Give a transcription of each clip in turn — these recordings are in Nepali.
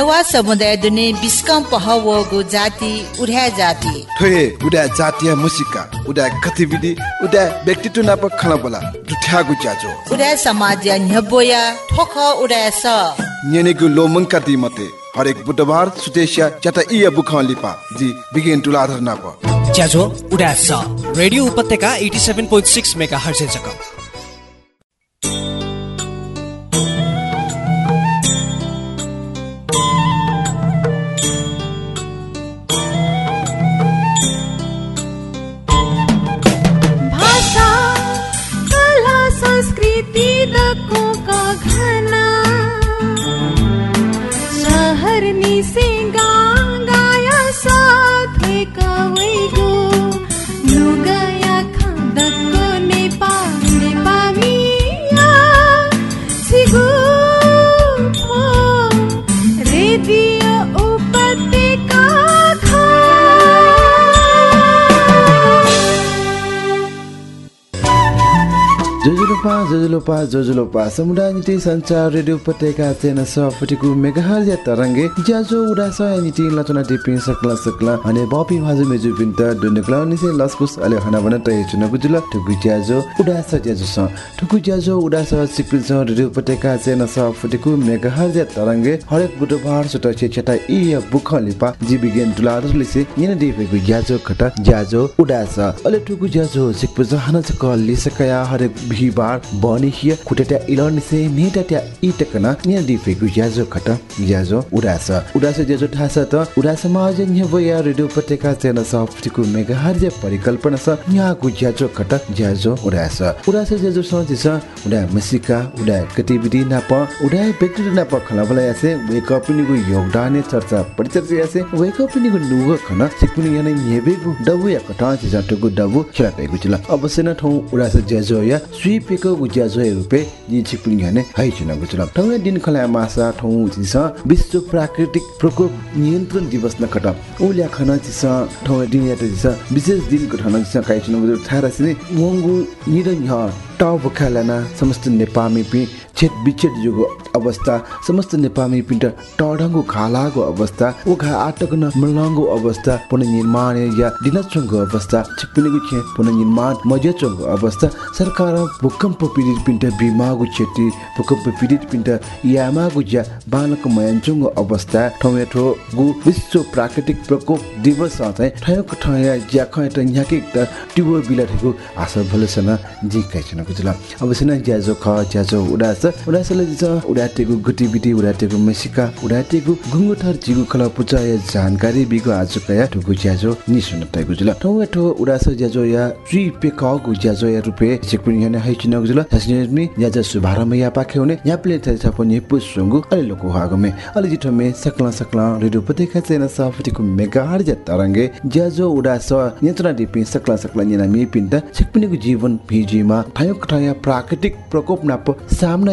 नेवा समुदाय दुने बिस्कम पहवगु जाति उड्या जाति। ठोहे उडा जातीय मुसिका उडा गतिविधि उडा व्यक्तित्व नाप खला बोला जुठ्यागु ज्याजो उड्या समाज न्यबोया ठोख उड्या स। नेनेगु लोमंका दी मते हरेक बुधबार सुतेशिया चटा इया बुखान लिपा जी बिगिन टु लाधर नाप। ज्याजो उडा स। रेडियो उपत्यका 87.6 मेगाहर्ज जक संस्कृति जोजुलोपा जोजुलोपा जोजुलोपा समुदाय नीति संचार रेडियो उपत्यका चेन सफटिकु मेगाहर या तरंगे ज्याजो उडा स नीति लचना टिपिङ सकला सकला अनि बपी भाजु मेजु पिन्त दुनकला निसे लसकुस अले हना बन तय चुन गुजुल ठुकु ज्याजो उडा स ज्याजो स ठुकु ज्याजो उडा स सिक्किल स रेडियो उपत्यका चेन सफटिकु मेगाहर या तरंगे हरेक बुधबार सुट छे छटा इ बुख लिपा जी बिगेन दुलार लिसे यन दिफेगु ज्याजो खटा ज्याजो उडा स अले ठुकु ज्याजो सिक्पु जहान छ लिसकया हरेक बिहिबार से नेटा त्या इटकना न्या दिफेगु ज्याजो खटा ज्याजो उडास उडास ज्याजो ठास त उडास समाज न्य बया रेडियो उपत्यका चेन सफ्टिकु मेगाहर्ज परिकल्पना स न्यागु ज्याजो खटा ज्याजो उडास उडास ज्याजो स दिस उडा मसिका उडा गतिविधि नाप उडा व्यक्ति नाप खला बला यासे वेक अप चर्चा परिचर्चा यासे वेक अप निगु नुग खना न्यबेगु डबु कटा छ डबु खिला पेगु चिला। अवश्य न ठौ उडास ज्याजो या स्वीपेको गुज्याजो रुपे जी छिपुनि हने हाइ छिन गुचला ठौ दिन खला मासा ठौ छिस विश्व प्राकृतिक प्रकोप नियन्त्रण दिवस न खट उल्या खना छिस ठौ दिन या छिस विशेष दिन को ठन छिस काइ छिन गुजु थारा सिने वंगु न्ह टाउ बखालाना समस्त नेपामी पि छेट बिछेट जुगो अवस्था समस्त नेपामी पिन्ट टडङ्गो खालागो अवस्था उखा आटक न मलङ्गो अवस्था पुनर्निर्माण या दिनचङ्गो अवस्था छिप्पिनेगु छे पुनर्निर्माण मजेचङ्गो अवस्था सरकार भूकम्प पीडित पिन्ट बिमागु क्षति भूकम्प पीडित पिन्ट यामागु ज्या बालक मयञ्चङ्गो अवस्था ठमेठो गु विश्व प्राकृतिक प्रकोप दिवस चाहिँ ठयक ठया ज्या न्याके त टिबो बिलाठेको आशा भलसन जी काइछन गुजला अब सिना ज्याजो ख ज्याजो उडास उडासले जिस उडाटेको गतिविधि उडाटेको मेसिका उडाटेको गुङ्गुथर जिगु खला पुचा या जानकारी बिगो आज कया ठुगु ज्याजो निसुन तय गुजला ठौ ठो उडास ज्याजो या ट्री पेक गु ज्याजो या रुपे सिकुनि याने हाइ चिन गुजला हसिनेमी ज्याजो सुभारम या पाखे हुने या प्ले थे छपनि पुसुंगु अले लोको हागमे अले जिठो मे सकला सकला रेडियो पतेका चेन सफटिको मेगाहर ज्या तरंगे ज्याजो उडास नियन्त्रण दिपि सकला सकला निना मी पिन्त सिकपिनिको जीवन भिजिमा ठयक ठया प्राकृतिक प्रकोप नाप सामना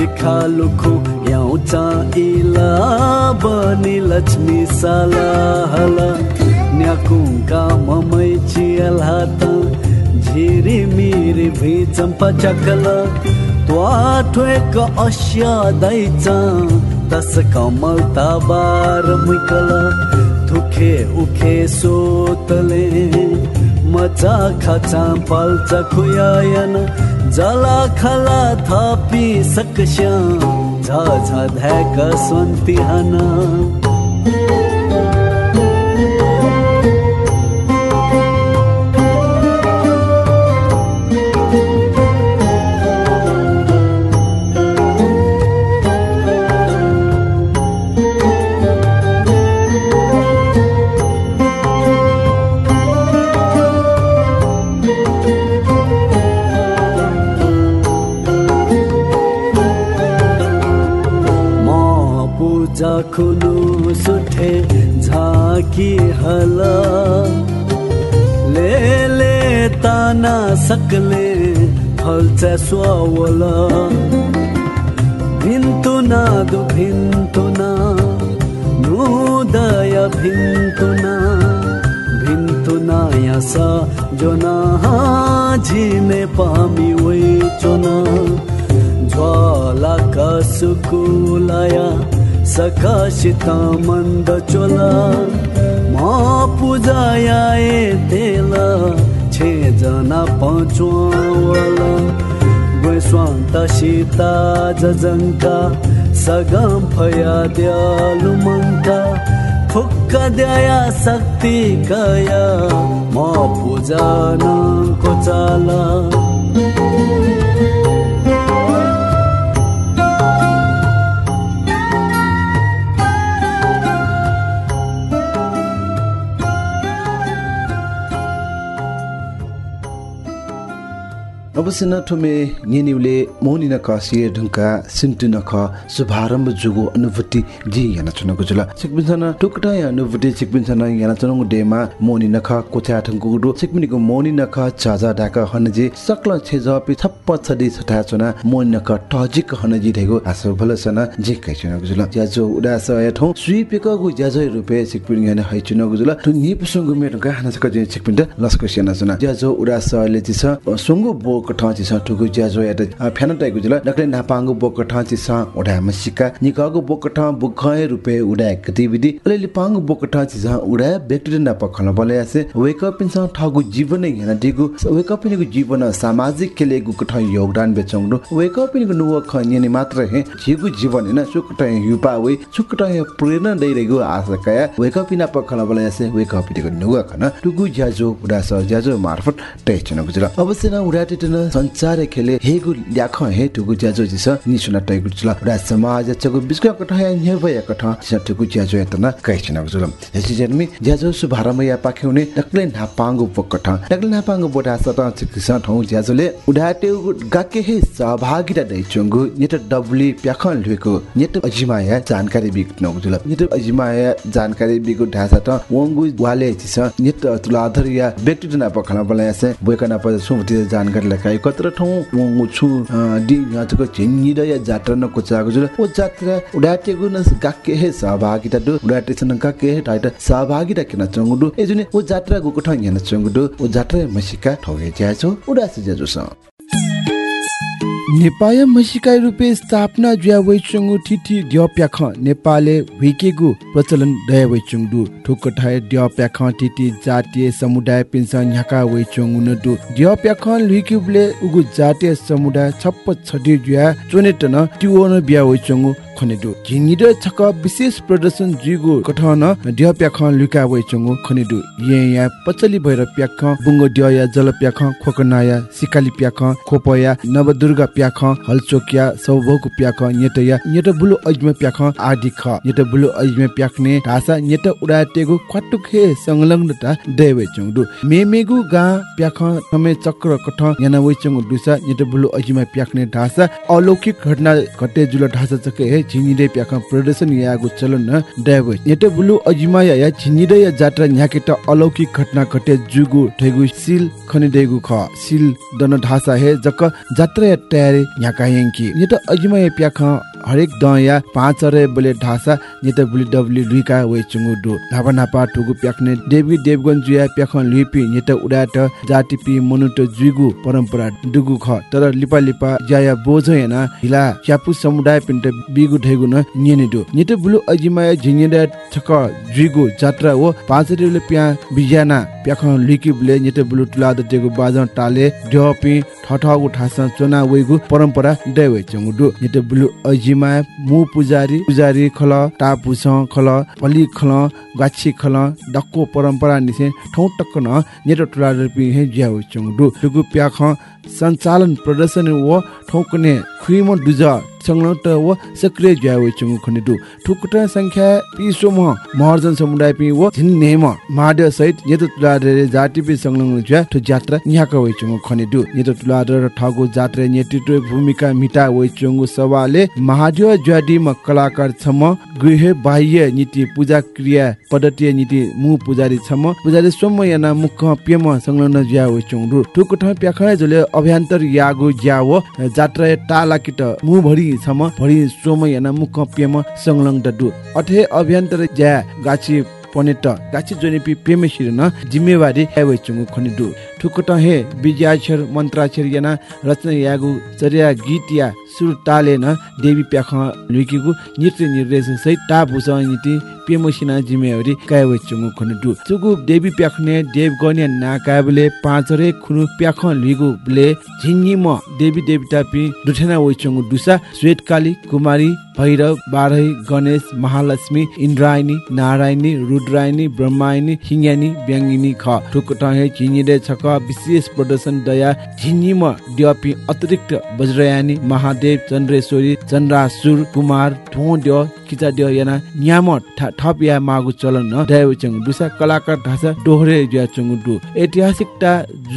पिखालुखु याउँचा इला बनी लक्ष्मी साला हला। न्याकुङ्का ममै चियल हात झिरी मिरी भि चम्पा चकल। त्वा ठोक अश्या दैचा तस कमल ताबार मुकल। थुखे उखे सोतले मचा खाचा पाल्चा खुयायन जला खला थापी सकश्या झा झा धॅक हना। म पूजा खुनु सुठे झाकी कि हल। ले ले ताना सकले फल्छ स्ववल। भिन्तुना दु भिन्तुना नुदय भिन्तुना भिन्तुना यासा जोना झिने पामी वै चोना ज्वाला कसुकुलया सकाशिता मन्द चोला म पूजाया ए तेला छे जना पचुवाला स्वान्त सीता जजङ्का सगम फया दयालु मङ्का फुक्क दया शक्ति कया म पूजा नको चाला। न ठुमे निनिउले मोनि न कसिए ढुङ्का सिन्टु न ख शुभारम्भ जुगो अनुभूति जी याना चुनको जुल सिकबिन्छन टुकटा या अनुभूति सिकबिन्छन याना चुनको डेमा मोनि न ख कोथ्या ठुङ्कु गुडु सिकमिनिको मोनि न ख चाजा डाक हनजी सक्ल छे जपि थप्प छदि छटा चुना मोनि न ख टजिक हनजी धेगो आसो भलसन जे कै चुनको जुल ज्याजो उडास या ठौ सुइ पेकगु ज्याजो रुपे सिकपिन याना है चुनको जुल ठु निप सुंगु मेटका हानसक जे सिकपिन लस्को सेना चुना ज्याजो उडास ले चिस सुंगु बोक ठाँची छ ठुगु ज्याजो यात फ्यान टाइगु जुल नक्ले नापाङ्गु बोक ठाँची छ उडा मसिका निकागु बोक ठाँ बुखय रुपे उडा गतिविधि अलिलि पाङ्गु बोक ठाँची छ उडा व्यक्ति न पखल बले आसे वेक अप इन ठगु जीवन हेन दिगु वेक अप इनको जीवन सामाजिक केले गु कठ योगदान बेचंगु वेक अप इनको नुव ख नि मात्र हे जिगु जीवन हेन सुक ट युपा वे सुक ट प्रेरणा दै रेगु आशा कया वेक अप इन पखल बले आसे वेक अप इनको नुव खन टुगु ज्याजो उडा स ज्याजो मार्फत टेचन गुजरा अवश्य न उडा टेटन संचार खेले हेगु ल्याख हे टुगु ज्याजो जिस निसुना टैगु जुल उडा समाज चगु बिस्को कठ या न्हे भया कठ जिस टुगु ज्याजो यतना कैछन गुजल। यसी जन्मी ज्याजो सुभारम या पाख्युने नक्ले नापाङ्गु पकठ नक्ले नापाङ्गु बोटा सत चिकित्सा ठौ ज्याजोले उडाटे गाके हे सहभागिता दै चंगु नेट डब्ली प्याखन लुको नेट अजिमाया जानकारी बिक नगुजुल नेट अजिमाया जानकारी बिगु ढासा त वंगु वाले जिस नेट तुलाधर या व्यक्ति ना पखना बलायसे बोयकना प सुमति जानकारी लेखाइ कत्र ठौ वंगु छु दि यातको झिन्नी र या जात्रा न कोचागु जुल ओ जात्रा उडाटेगु न गाके हे सहभागिता दु उडाटे सन गाके हे टाइट सहभागिता किन चंगुडु एजुने ओ जात्रा गुको ठौ याना चंगुडु ओ जात्रा मसिका ठौगे ज्याजो उडासे ज्याजो स नेपाय मसिकाइ रुपे स्थापना जुया वैचुङु थिथि द्यप्याख नेपालले विकेगु प्रचलन दय ठाय द्यप्याख थिथि जातीय समुदाय पिन्सन न्याका वैचुङु नदु। द्यप्याख लिक्युबले उगु जातीय समुदाय छप्प छदि जुया चोनेटन तिवोन बिया वैचुङु खनेदु। झिनिद छक विशेष प्रदर्शन जुगु कठन द्य प्याख लुका वैचंगु खनेदु। ये या पचली भएर प्याख बुंगो द्य या जल प्याख खोकनाया सिकाली प्याख खोपया नवदुर्गा प्याख हलचोकिया सौभोक प्याख नेटया नेट बुलु अजमे प्याख आदि ख नेट बुलु अजमे प्याख्ने ढासा नेट उडाटेगु क्वाटुक हे संलग्नता देवे चंगदु मेमेगु गा प्याख तमे चक्र कठ याना वैचंगु दुसा नेट बुलु अजमे प्याख्ने ढासा अलौकिक घटना घटे जुल ढासा चके हे झिनिरे प्याख प्रदर्शन यागु चलन न ड्याव नेट बुलु अजिमा या झिनिरे या जात्रा न्याकेट अलौकिक घटना घटे जुगु ठेगु सिल खनिदेगु ख। सिल दन ढासा हे जक जात्रा या न्याका यंकी नेट अजिमा या प्याख हरेक दया पाँच रे बोले ढासा नेत बुली डब्ली लुइका वे चुंगु दु नापा नापा टुगु प्याक्ने देवी देवगन जुया प्याख लिपि नेत उडाट जाति पि मनुट जुगु परम्परा दुगु ख। तर लिपा लिपा जाया बोझ हेना हिला च्यापु समुदाय पिन्ट बिगु ठेगु न निने दु नेत बुलु अजिमाय झिङेडा छक जुगु जात्रा हो पाँच ले प्या बिजाना प्याख लिकि बुले नेत बुलु तुला दतेगु बाजन टाले ढपि ठठगु ठासा चोना वेगु परम्परा देवे चुंगु दु नेत बुलु अजि जिमा मु पुजारी पुजारी खल टापुस खल पली खल गाछि खल डक्को परम्परा निसे ठौ टक्क न नेटो टुला रुपि हे ज्याउ चंगडु टुगु प्याख सञ्चालन प्रदर्शन व ठोकने खुइम दुज संलग्न त व सक्रिय ज्या वे चंगु ठुकुट संख्या पिसो म महर्जन समुदाय पि व झिन नेम माडे सहित नेत तुला रे जाति पि संलग्न ज्या ठु जात्रा न्याक वे चंगु खनि दु नेत तुला र ठगु जात्रा नेतृत्व भूमिका मिटा वे चंगु सवाले महादेव ज्यादि म कलाकार छम गृह बाह्य नीति पूजा क्रिया पद्धति नीति मु पुजारी छम पुजारी सोम याना मुख पेम संलग्न ज्या वे चंगु। ठुकुट प्याखा जले अभ्यन्तर यागु ज्याव। जात्रा टाला किट मु भरि छम भरि सोम याना मुख पेम संलग्न दु अठे अभ्यन्तर ज्या गाछि पनेट गाछि जोनेपि पेमे शिरन जिम्मेवारी एवै चंगु खनिदु ठुकुट हे विजयाक्षर मन्त्राक्षर याना रचना यागु चर्या गीत या सुर तालेन देवी प्याख लुकिगु नृत्य निर्देशन सहित ता भुस नीति पेमसिना जिम्मेवारी कायवे चंगु खनिदु चुगु देवी प्याखने देव गने ना काबले पाँचरे खुनु प्याख लुगु ब्ले झिङ्गी म देवी देवता पि दुठेना वइ चंगु दुसा श्वेतकाली कुमारी भैरव बारही गणेश महालक्ष्मी इन्द्रायणी नारायणी रुद्रायणी ब्रह्मायणी हिङ्यानी ब्याङ्गिनी ख। ठुकट हे झिङिरे छक विशेष प्रदर्शन दया झिङ्गी म द्यपि अतिरिक्त वज्रयानी महादेव चन्द्रेश्वरी चन्द्रासुर कुमार ठो द्य किचा द्य याना न्याम थप या मागु चलन न दयाउ चंगु दुसा कलाकार ढासा दोहरे ज्या चंगु दु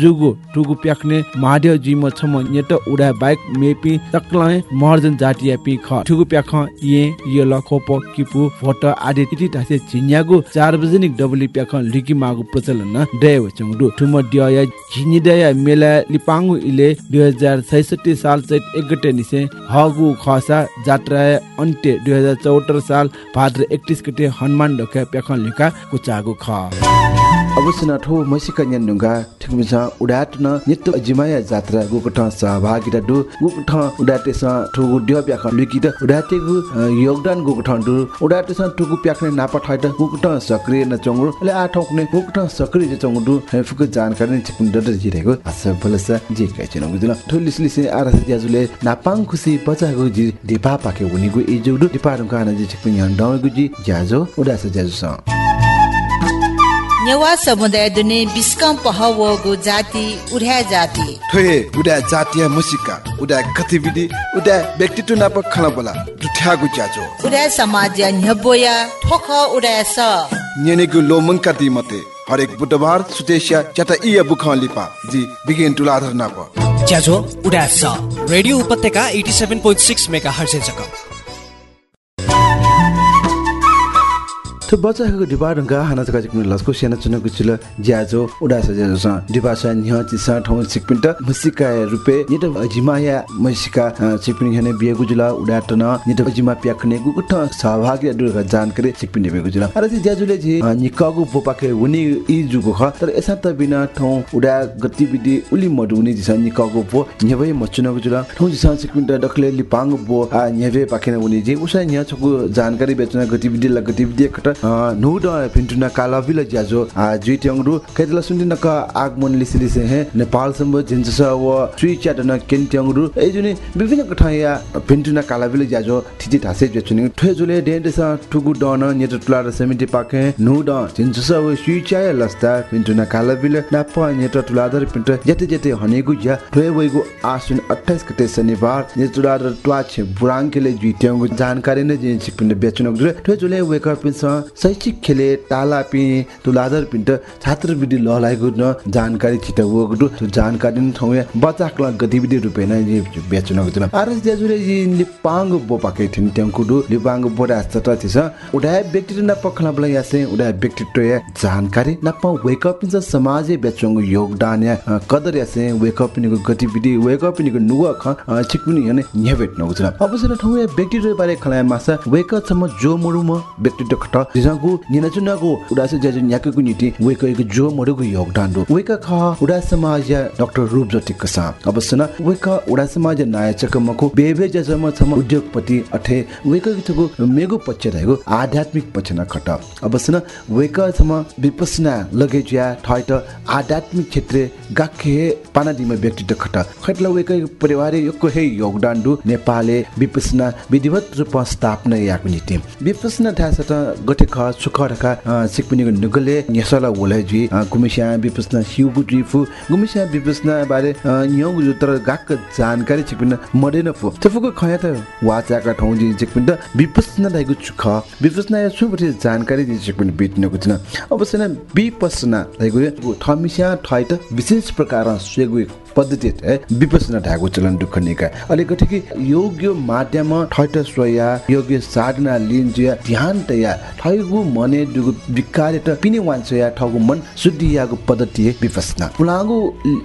जुगु टुगु प्याख्ने महादेव जी म छम नेट उडा बाइक मेपी तक्लाए महर्जन जातिया पि ख ठुगु प्याख ये ये लखोप किपु फोटो आदि तिति ढासे झिन्यागु सार्वजनिक डबली प्याख लिकि मागु प्रचलन न दयाउ चंगु दु ठुम द्य या झिनिदया मेला लिपाङ्गु इले 2066 साल चैत एक गते निसे। हगु खसा जात्रा अन्त्य 2074 साल भाद्र 31 गते हनुमान ढोका प्याखन लिका कुचागु ख। अवश्य न ठो मसिका न्यान नुगा ठिक मिसा उडाट न नित्य अजिमाया जात्रा गुकठ सहभागिता दु गुकठ उडाटे स ठुगु ड्य प्याख लिकित उडाटे गु योगदान गुकठ दु उडाटे स ठुगु प्याखने नापा ठाइट गुकठ सक्रिय न चंगु ले आ ठोकने गुकठ सक्रिय जे चंगु दु फुक जानकारी छिकुन डड जिरेको आस भलस जे काय छिन गुजुल ठो लिस लिस आरस ज्याजुले नापाङ खुसी बचागु जी दिपा पाके उनीगु इजुडु दिपा रुका न जे छिकुन यान डाउगु जी ज्याजो उडास ज्याजु स नेवा समुदाय दुने बिस्कम पहवगु जाति उड्या जाति। थोए उडा जातीय मुसिका उडा गतिविधि उडा व्यक्तित्व नाप खला बोला दुठ्यागु ज्याजो। उड्या समाज न्यबोया ठोख उड्या स। नेनेगु लोमंका दी मते हरेक बुधबार सुतेशिया चटा इया लिपा जी बिगिन टु लाधर नाप। ज्याझो उडास रेडियो उपत्यका eighty seven point six mega हर्सेजक बचाको डिबा रंगा हाना जका जिकु लस्को सेना चुनको चिल ज्याजो उडास ज्याजो स डिबा स न्ह चिसा ठौ सिकपिन्ट मुसिका रुपे नित अजिमाया मुसिका सिकपिन हने बियगु जुला उडाटन नित अजिमा प्याखने गुगुठ सहभागी जानकारी सिकपिन बेगु जुला अरे चाहिँ ज्याजुले जी निकगु बोपाके उनी इ जुगु ख तर एसा त बिना ठौ उडा गतिविधि उली मडुनी जिसा निकगु बो न्यबे मचुनको जुला ठौ जिसा सिकपिन डकले लिपाङ बो आ न्यबे पाखेन उनी जी उसा न्य छगु जानकारी बेचना गतिविधि ल गतिविधि खट नुड फिन्टुना काला बिल ज्याजो आ जुइट्याङरु कैतला सुन्दिन आगमन लिसि लिसि हे नेपाल सम्ब जिन्स व सुइ च्याटन केन्ट्याङरु ए जुनि विभिन्न कठाया फिन्टुना काला बिल ज्याजो ठिति ठासे ज्याचुनि ठे जुले डेन्डेस ठुगु डन नेट टुला र समिति पाके नुड जिन्स व सुइ च्याय लस्ता फिन्टुना काला बिल नाप नेट टुला दर पिन्ट जते जते हनेगु ज्या ठे वइगु आसुन 28 गते शनिबार नेट र ट्वाछ बुराङकेले जुइट्याङगु जानकारी ने जिन सिपिन बेचुन गुरे ठे जुले वेक अप पिन्स शैक्षिक खेले ताला पि तुलादर पिन्ट छात्रवृत्ति लहलाइगु न जानकारी छिटा वगु तो जानकारी न ठौया बच्चा क्ला गतिविधि रुपे न ये बेचुन गुजुल आरस ज्याजुले लिपाङ बोपाके ट्याङकु दु लिपाङ बोडा सत थिस उडा व्यक्तित्व न पखला बला यासे उडा व्यक्तित्व या जानकारी न प वेक अप पिन्स समाज बेचुङ योगदान या कदर यासे वेक अप पिनिको गतिविधि वेक अप पिनिको नुवा ख हने न्याबेट न गुजुल अवश्य ठौया व्यक्तित्व बारे खलाया मासा वेक अप सम जो मुरुम व्यक्तित्व खट दिजागु निनाजुनागु उडास ज्याजु न्याकगु निति योगदान दु वेक ख उडा समाज डाक्टर वेक उडा समाज नाय चकमको बेबे जजम छम उद्योगपति अठे वेक गतगु मेगु पक्ष रहेगु आध्यात्मिक खट वेक छम विपसना लगे ज्या ठैट आध्यात्मिक क्षेत्र गाखे व्यक्तित्व खट खटला वेक परिवार यको हे योगदान दु नेपालले विपसना विधिवत रूपमा स्थापना विपसना गठे गते ख सुख ढका सिकपिनीको नुगले न्यासला वला जी गुमिस्या विपस्ना हिउगु ट्रिफु गुमिस्या विपस्ना बारे न्यौ जु तर गाक जानकारी सिकपिन मडेन फु तफुको खया त वाचाका ठाउँ जी सिकपिन त विपस्ना दाइगु सुख विपस्ना या सुबति जानकारी जी सिकपिन बिट्नको थिन अवश्य न विपस्ना दाइगु थमिस्या ठै त विशेष प्रकार स्वेगु पद्धति विपसना ढाको चलन दुःख निका। अलिकति कि योग्य माध्यम ठैट सोया योग्य साधना लिन्जिया ध्यान तया ठैगु मने दुगु विकार त पिने वान्छया ठगु मन शुद्धियागु पद्धति विपसना। उलागु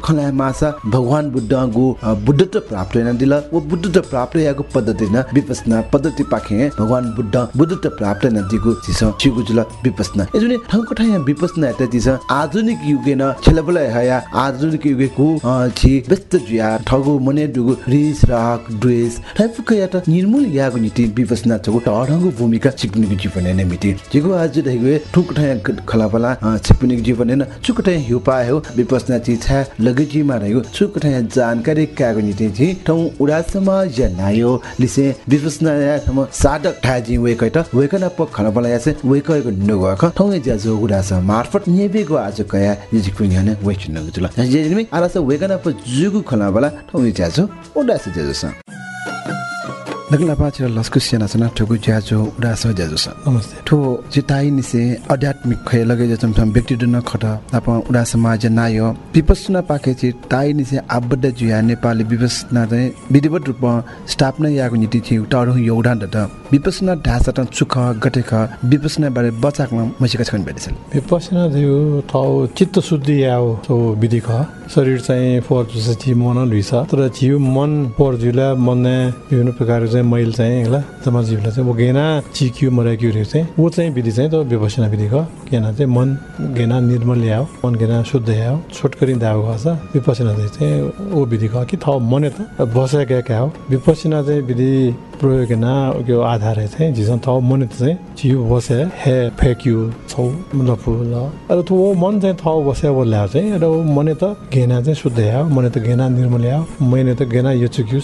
खला मासा भगवान बुद्धगु बुद्धत्व प्राप्त हैन दिल। वो बुद्धत्व प्राप्त यागु पद्धति न विपसना। पद्धति पाखे भगवान बुद्ध बुद्धत्व प्राप्त न दिगु छिस छिगु जुल विपसना। एजुने ठंको ठया विपसना त दिस आधुनिक युगे न छेलबल हया आधुनिक युगेको छि व्यस्त जुया ठगु मने दुगु रिस राग द्वेष ठैफुक या त निर्मूल यागु नीति विपसना छगु टढंगु भूमिका सिक्नुको जीवन ने मिति। जिगु आज देखिए ठुक ठया खलापला सिक्नुको जीवन न चुक ठया हिउपा हो विपसना छि छा लगजी मा चुक ठया जानकारी कागु नीति छि ठौ उडासमा जनायो लिसे विपसना या सम साधक ठाजी वे कैट वेकना प खलापला यासे वेकको नुगो ख ठौ ज्या जो उडास मार्फत नेबेको आज कया जिकु न्याने वेचिन गुजुला जेजिमी आलास वेकना प जुगु खलापला ठौ ज्या जो उडास ज्या जो नगला पाचिर लस्कु सेना सना ठगु ज्याजो उडास ज्याजो स नमस्ते ठो चिताई निसे आध्यात्मिक खय लगे जचम थम व्यक्ति न खट आप उडा समाज नायो विपसना पाके छि ताई निसे आबद्ध जुया नेपाली विपसना चाहिँ विधिवत रूपमा स्थापना याको नीति थियो टाढो योगदान त विपसना ढाँचा त सुख गटेख विपसना बारे बचाकमा मसिका छन् भेटेछन् विपसना थियो ठाउँ चित्त शुद्धि आओ तो विधि ख शरीर चाहिँ फोर छि मन लुइछ तर जिउ मन फोर जुला मन विभिन्न प्रकारको चाहिँ मैल चाहिँ होला जमा जीवलाई चाहिँ गेना चिक्यो मराक्यो चाहिँ वो चाहिँ विधि चाहिँ त विपसना विधि ख गेना चाहिँ मन गेना निर्मल ल्याओ मन गेना शुद्ध ल्याओ छोटकरी दाव खस विपसना चाहिँ वो विधि ख कि थाउ मने त। बसेका क्या हो? विपसना चाहिँ विधि प्रयोग आधार झिसन जिउ बसे हे फेक्यु छौ मने त घेना चाहिँ शुद्ध आयो मने त घेना यो चुक्यु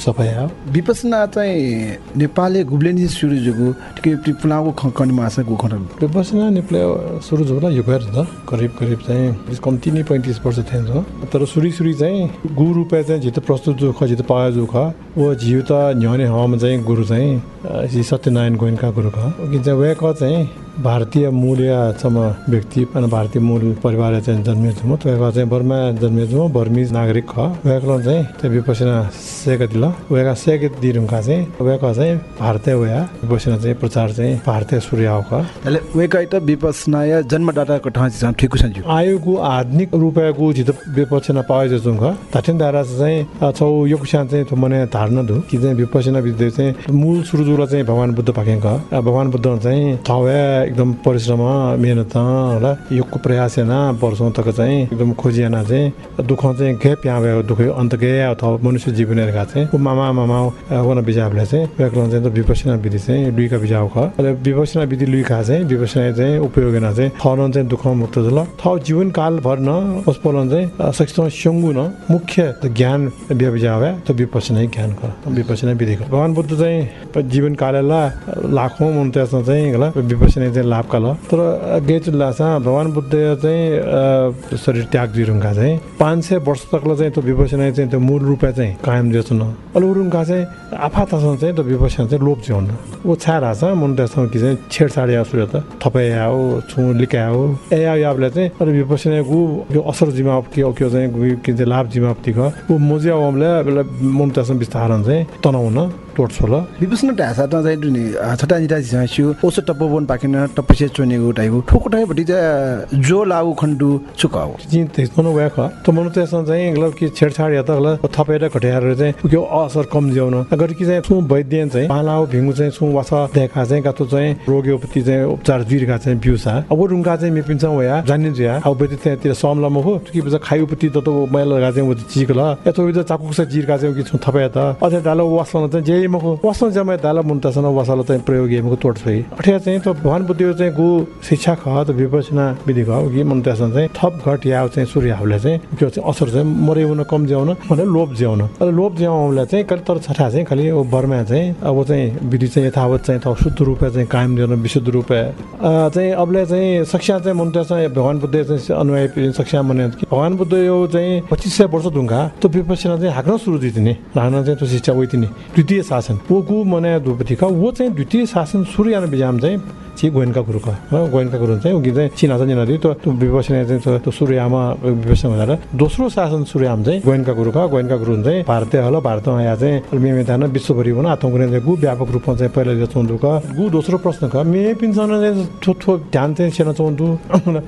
विपसना चाहिँ नेपालले गुब्लेनी सुरु जुगु टिके पुलाको खकनी मासा गु खन विपसना नेपाल सुरु जुला यो गएर त करिब करिब चाहिँ कम्ती नै पैँतिस वर्ष थियो तर सुरु सुरु चाहिँ गु रुपियाँ चाहिँ जित प्रस्तुत जो ख जित पायो जो ख वो जिउ त न्याउने हावामा चाहिँ गुरु चाहिँ सत्यनारायण गोइनका गुरु ख कि चाहिँ वेक चाहिँ भारतीय मूल्यसम्म व्यक्ति अनि भारतीय मूल परिवार चाहिँ जन्मिएको छु म। तपाईँको चाहिँ बर्मा जन्मिएको छु म। बर्मिज नागरिक ख उहाँको चाहिँ त्यो विपसना सेक दिल। उहाँका सेक दिरुङका चाहिँ उहाँको चाहिँ भारतीय उया। विपसना चाहिँ प्रचार चाहिँ भारतीय सूर्य ख तले वेका त विपसना या जन्मदाताको ठाउँ चाहिँ ठिक छ आयोगको आधुनिक रूपको जित विपसना पाए जो जुङ ताठिन धारा चाहिँ छौ यो कुसान चाहिँ मने धारण दु। कि चाहिँ विपसना विद्या चाहिँ मूल सुरुजुला चाहिँ भगवान बुद्ध पाकेको भगवान बुद्ध चाहिँ ठाउँ एकदम परिश्रम मेहनत होला योगको प्रयास वर्षौँ तक चाहिँ एकदम खोजिएन चाहिँ दुःख चाहिँ गे प्या दुःख अन्त गे अथवा मनुष्य जीवन हेरेका चाहिँ ऊ मामा मामा वन बिजाबले चाहिँ व्याकरण चाहिँ विपसना विधि चाहिँ लुइका बिजाउ ख। विपसना विधि लुइका चाहिँ विपसना चाहिँ उपयोग चाहिँ थन चाहिँ दुःख मुक्त झल थ जीवन काल भर न पशुपालन चाहिँ सक्षम स्यङ्गु न मुख्य ज्ञान बिजा भए त विपसना ज्ञान ख विपसना विधि भगवान् बुद्ध चाहिँ जीवन काललाई लाखौँ मन्त्रमा चाहिँ विपसना चाहिँ लाभका ल। तर गेचुल्लासा भगवान् बुद्ध चाहिँ शरीर त्याग दिरुङका चाहिँ। पाँच सय वर्ष तकलाई चाहिँ त्यो विपसना चाहिँ त्यो मूल रूपमा चाहिँ कायम दिएछ न अहिले उरुङका चाहिँ आफा तसँग चाहिँ त्यो विपसना चाहिँ लोप हुन्न ऊ छाएर छ मन त्यससँग कि चाहिँ छेडछाडी सुरु त। थपै आयो छु लिका हो ए आयो याबले चाहिँ अहिले विपसना गु यो असर जिमा के के चाहिँ के चाहिँ लाभ जिमा दिख ऊ मोजिया ओमले मन त्यससँग विस्तार चाहिँ तनाउ न टोट्छ ल विपसना ढाँसा त चाहिँ दुनी छटा जिटा झाँस्यो ओसो टप्पवन पाकिन टप्पसे चोनेको टाइको ठोको टाइपट्टि चाहिँ जो लागु खण्डु चुक हो। जिन त्यस्तो न व्याख त मनु त्यसमा चाहिँ मतलब कि छेडछाड या त मतलब थपेर घटाएर चाहिँ त्यो असर कम ज्याउन अगर कि चाहिँ छु वैद्य चाहिँ पालाउ भिङ्गु चाहिँ छु वास देखा चाहिँ कतो चाहिँ रोगीपति चाहिँ उपचार जुइरका चाहिँ बिउसा। अब रुङ्गा चाहिँ मेपिन्छ वया जान्ने जुया अब वैद्य त्यहाँतिर समलम हो कि बजा खायुपति त मैला लगा चाहिँ चिक ल। यतो चाकुक चाहिँ जिरका चाहिँ कि छु थपे त। अझै डालो वासमा चाहिँ जे एमको वासन जमा दाला मुन्तासन वासाला चाहिँ प्रयोग एमको तोड छ अठ्या चाहिँ त भवन बुद्धि चाहिँ गु शिक्षा ख त विपसना विधि ख कि मुन्तासन चाहिँ थप घट या चाहिँ सूर्यहरूले चाहिँ के चाहिँ असर चाहिँ मर्याउन कम ज्याउन भने लोभ ज्याउन। र लोभ ज्याउलाई चाहिँ कहिले तर छठा चाहिँ खालि बर्मा चाहिँ अब चाहिँ विधि चाहिँ यथावत चाहिँ थप शुद्ध रूपमा चाहिँ कायम गर्न विशुद्ध रूपमा चाहिँ अबले चाहिँ शिक्षा चाहिँ मुन्तासन भगवान बुद्ध चाहिँ अनुयायी शिक्षा माने भगवान बुद्ध यो चाहिँ पच्चिस सय वर्ष ढुङ्गा त्यो विपसना चाहिँ हाक्न सुरु दिने हाक्न चाहिँ त्यो शिक्षा वैतिने द्वितीय शासन। वो गु मने दुपति का वो चाहिँ द्वितीय शासन सूर्य बिजाम चाहिँ छि गोयनका गुरु का र गोयनका गुरु चाहिँ उगी चाहिँ चिना चाहिँ नदी त्यो विपसना चाहिँ त्यो- सूर्यमा विपसना हुँदा र दोस्रो शासन सूर्यम चाहिँ गोयनका गुरु का गोयनका गुरु चाहिँ भारतीय हल भारतमा यहाँ चाहिँ मेमेदान विश्वभरि भन आतङ्क चाहिँ गु व्यापक रूपमा चाहिँ पहिला चौधु का गु दोस्रो प्रश्न का मे पिन्सन चाहिँ थो ध्यान चाहिँ सेना चौधु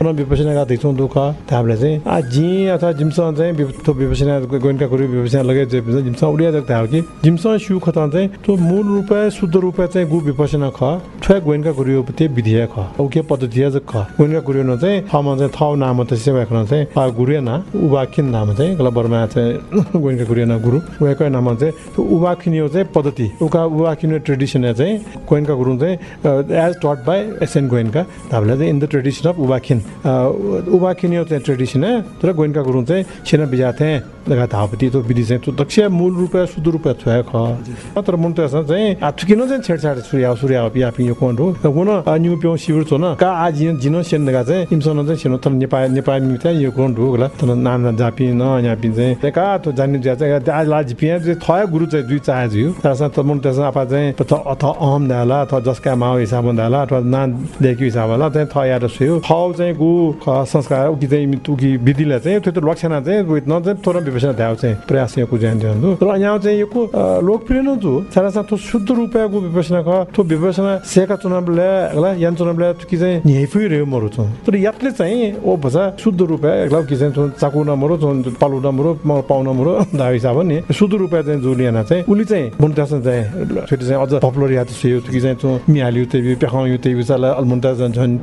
र विपसना गाथै चौधु का हामीले चाहिँ आ जी अथवा जिमसँग चाहिँ त्यो विपसना गोयनका गुरु विपसना लगे जिमसँग उडिया जग्दा हो कि जिमसँग सिउ खता चाहिँ त्यो मूल रूपमा शुद्ध रूपमा चाहिँ गु विपसना ख ठ्या गोयनका गुरु त्यो विधेय ख औ के पद्धति ख। गोयनका गुरु न चाहिँ थमा चाहिँ थौ नाम त सेवा खन चाहिँ गुरु न उबाखिन नाम चाहिँ गला बर्मा चाहिँ गोयनका गुरु न गुरु। उहाँको नाम चाहिँ त्यो उबाखिनियो चाहिँ पद्धति। उका उबाखिनियो ट्रेडिसन चाहिँ गोयनका गुरु चाहिँ एज टट बाई एसएन गोयनका हामीले चाहिँ in the tradition of U Ba Khin उबाखिनियो चाहिँ ट्रेडिसन तर गोयनका गुरु चाहिँ सेना बिजा थिएँ धापति त्यो विधि चाहिँ दक्ष मूल रूपमा शुद्ध रूपमा छुया ख तर मुन चाहिँ आ ठुकिन चाहिँ छेडछाड सूर्य सूर्य हो पिया पियो कोन हो कोन न्यु पिउ शिविर छ न का आ जिन सेन लगा चाहिँ इमसन चाहिँ सेनो तर नेपाल नेपाल मित्र यो कोन हो गला तर नाम न जापि न यहाँ पिन चाहिँ ते का त जानि ज्या चाहिँ आज लाज पिया चाहिँ थया गुरु चाहिँ दुई चाहे जियो तर सा त मुन त्यसमा आपा चाहिँ त अथ अहम दाला अथवा जसका माउ हिसाब दाला अथवा नान देखि हिसाब होला चाहिँ थया र सुयो खाउ चाहिँ गु ख संस्कार उकि चाहिँ तुकी विधिलाई चाहिँ त्यो त लक्षण चाहिँ न चाहिँ थोरै विवेचना ध्याउ चाहिँ प्रयास यहाँको ज्यान दिनु तर यहाँ चाहिँ यो लोकप्रिय न जो सारा सा तो शुद्ध रूपको विवेचना ख तो विवेचना सेका चुनावले अगला यान चुनावले कि चाहिँ न्यायफुइ रह्यो मरु तर यातले चाहिँ ओ भसा शुद्ध रूपया अगला कि चाहिँ त्यो चाकु नमरो त्यो पालु नमरो पाउ नमरो दा हिसाब नि शुद्ध रूपया चाहिँ जुलियाना चाहिँ उली चाहिँ मुन्टासन चाहिँ फेरि चाहिँ अझ पपुलर या त सुयो कि चाहिँ त्यो मिहाल्यो त्यही पेखाउ यो त्यही विचारलाई अलमुन्टा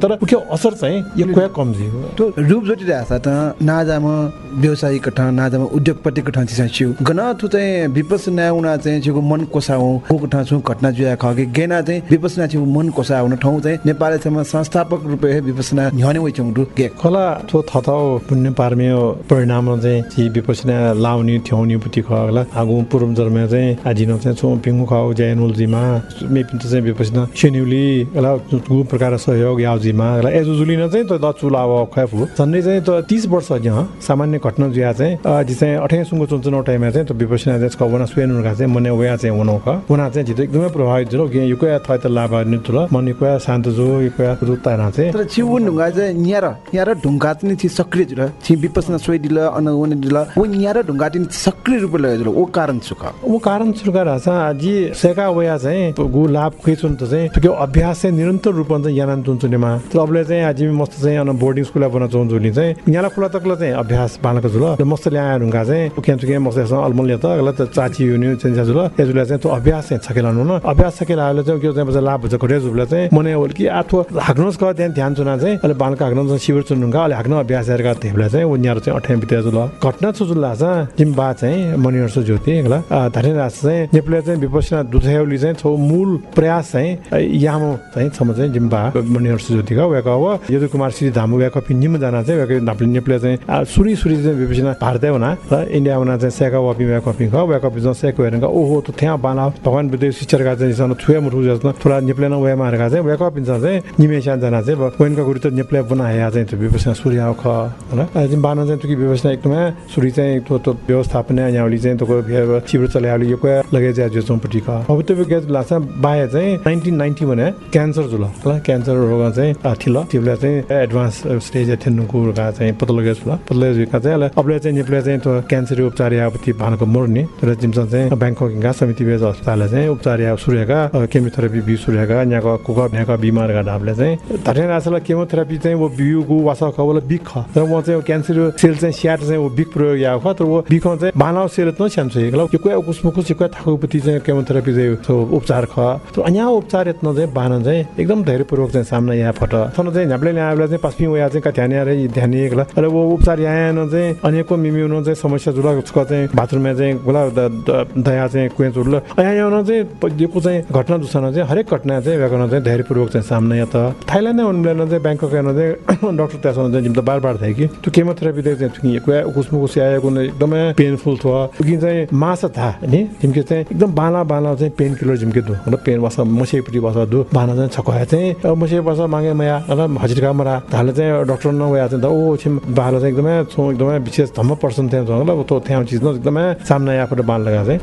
तर के असर चाहिँ यो कुया कम्जी हो तो रूप जोटी रहेछ त नाजामा व्यवसायिक ठ नाजामा उद्योगपतिको ठाउँ चाहिँ छु गन थु चाहिँ विपसना उना चाहिँ मन कोसाउ ठाउँ छु घटना जुया खगे गेना चाहिँ विपसना छु मन कोसा हुन ठाउँ चाहिँ नेपाली छमा संस्थापक रूपे विपसना न्हने वइ रु के? खोला थो थथाउ पुण्य पार्मे परिणाम चाहिँ ती विपसना लाउने ठ्याउने पुति खला आगु पूर्व जर्मे चाहिँ आजिनो चाहिँ छौ पिङु खाउ जयनुलजीमा मे पिन्त चाहिँ विपसना शेन्युली गला गु प्रकार सहयोग याउजीमा गला एजुजुलिन चाहिँ त दचुला अब खैफु झन्डै चाहिँ त 30 वर्ष जहाँ सामान्य घटना जुया चाहिँ जि चाहिँ अठै सुङ्गो चुनचुन टाइममा चाहिँ त विपसना चाहिँ कवना सुएन उनका चाहिँ मने वया चाहिँ हुनु ख उना चाहिँ जित एकदमै प्रभावित जुल के यो कोया थय त लाभ नि तुल मनि कोया शान्त जो यो कोया रुता चाहिँ तर छिउ ढुङ्गा चाहिँ न्यार न्यार ढुङ्गा चाहिँ छि सक्रिय जुल छि विपसना सोइ दिल अन उने दिल ओ न्यार ढुङ्गा चाहिँ सक्रिय रूपले लगे जुल ओ कारण छु ख वो कारण सुरकार हाँसा जी सेका वया चाहिँ गु लाभ खोइ चुन त चाहिँ त्यो अभ्यास चाहिँ निरन्तर रूपमा चाहिँ याना चुनचुनेमा तर अबले चाहिँ आज मस्त चाहिँ अन बोर्डिङ स्कुल बना चुनचुनी चाहिँ यहाँ खुला तकला चाहिँ अभ्यास बालक जुल मस्त ल्याए ढुङ्गा चाहिँ उकिया चुकिया मस्त अलमल्य त चाची युनि चाहिँ जुल यसले चाहिँ त्यो अभ्यास चाहिँ छकेलानु न अभ्यास छकेलाले चाहिँ के चाहिँ लाभ हुन्छ घटे जुले चाहिँ मने होल कि आठो हाक्नुहोस् क त्यहाँ ध्यान चुना चाहिँ। अहिले बालक हाक्नु शिविर चुन्नुका अहिले हाक्नु अभ्यास हेरेका त्यसलाई चाहिँ उनीहरू चाहिँ अठाइ बिते जुल घटना छु जुल छ जिम्बा चाहिँ मनिहर्ष ज्योति होला धाने राज चाहिँ नेपालले चाहिँ विपसना दुधैौली चाहिँ छौ मूल प्रयास चाहिँ यामो चाहिँ छम चाहिँ जिम्बा मनिहर्ष ज्योतिका वेक अब यदु कुमार श्री धामु वेक पि निम जाना चाहिँ वेक नाप्ले नेपालले चाहिँ सुरी सुरी चाहिँ विपसना भारतै हुना र इन्डिया हुना चाहिँ सेका वापी वेक पि ख वेक पि चाहिँ सेको हेरेका ओहो त त्यहाँ बाला भगवान बुद्ध शिक्षरका चाहिँ सन थुए मुरु जस्तो थोडा नेपालले न वेमा हेरेका चाहिँ वेक पि चाहिँ निमेसा जाना चाहिँ वेनका गुरु त नेपालले बनाया चाहिँ त्यो विपसना सूर्य ख होइन चाहिँ बाना चाहिँ त्यो विपसना एकदमै सुरी चाहिँ त्यो त्यो व्यवस्थापन यहाँले चाहिँ त्यो चिब्रो चलायो यो कोही लगे चाहिँ जो चौपट्टि ख अब त्यो गेज लाग्छ बाह्य चाहिँ नाइन्टिन नाइन्टी भने क्यान्सर जुल ल क्यान्सर रोग चाहिँ आ, थिल त्यसलाई चाहिँ एडभान्स स्टेज थेन्नुको चाहिँ पत्ता लगेको छु ल पत्ता लगेका चाहिँ अबले चाहिँ नेपालले चाहिँ त्यो क्यान्सर उपचार या अपति भानको मर्ने तर जिमसँग चाहिँ ब्याङ्ककका समिति बेज अस्पतालले चाहिँ उपचार या सूर्यका केमियोथेरापी बिउ सूर्यका यहाँको कुखा भ्याका बिमारका ढाबले चाहिँ धटेन आसला केमोथेरापी चाहिँ वो बिउको वासा खबल बिख ख। तर म चाहिँ क्यान्सर सेल चाहिँ स्याट चाहिँ वो बिख प्रयोग या ख। तर वो बिख चाहिँ बानाव सेल त स्याम छ एकला यो कोही कोही थाकुपति चाहिँ केमोथेरापी चाहिँ उपचार ख। तर अन्य उपचार यत्न चाहिँ बाना चाहिँ एकदम धैर्यपूर्वक चाहिँ सामना यहाँ फट। थन चाहिँ झ्याप्ले ल्याएर चाहिँ पास्पी वया चाहिँ का ध्यान रे ध्यान एकला र वो उपचार यहाँ चाहिँ अनेकको मिमिउनु चाहिँ समस्या जुल उसको चाहिँ बाथरुममा चाहिँ गुला दया चाहिँ कुए जुल यहाँ यहाँ चाहिँ यो चाहिँ घटना दुसना चाहिँ हरेक घटना चाहिँ व्याकरण चाहिँ धैर्यपूर्वक चाहिँ सामने या त थाइल्यान्ड उनले चाहिँ ब्याङ्कक हेर्न चाहिँ डक्टर त्यहाँसँग चाहिँ जिम त बार बार थियो कि। त्यो केमोथेरापी चाहिँ थुकिएको कुसमा कुसी आएको एकदमै पेनफुल थियो कि चाहिँ मासा थाहा नि झिम्के चाहिँ एकदम बाला बाला चाहिँ पेन किलर झिम्के दु। मतलब पेन बस मसेपट्टि बस दु। बाना चाहिँ छकाए चाहिँ मसे बस मागे मया मतलब हजिरका मरा। धाले चाहिँ डक्टर नगया चाहिँ ओ छिम बाला चाहिँ एकदमै छो एकदमै विशेष धम्म पर्सन थियो त्यहाँ चिज न एकदमै सामने आफूले बाल लगा चाहिँ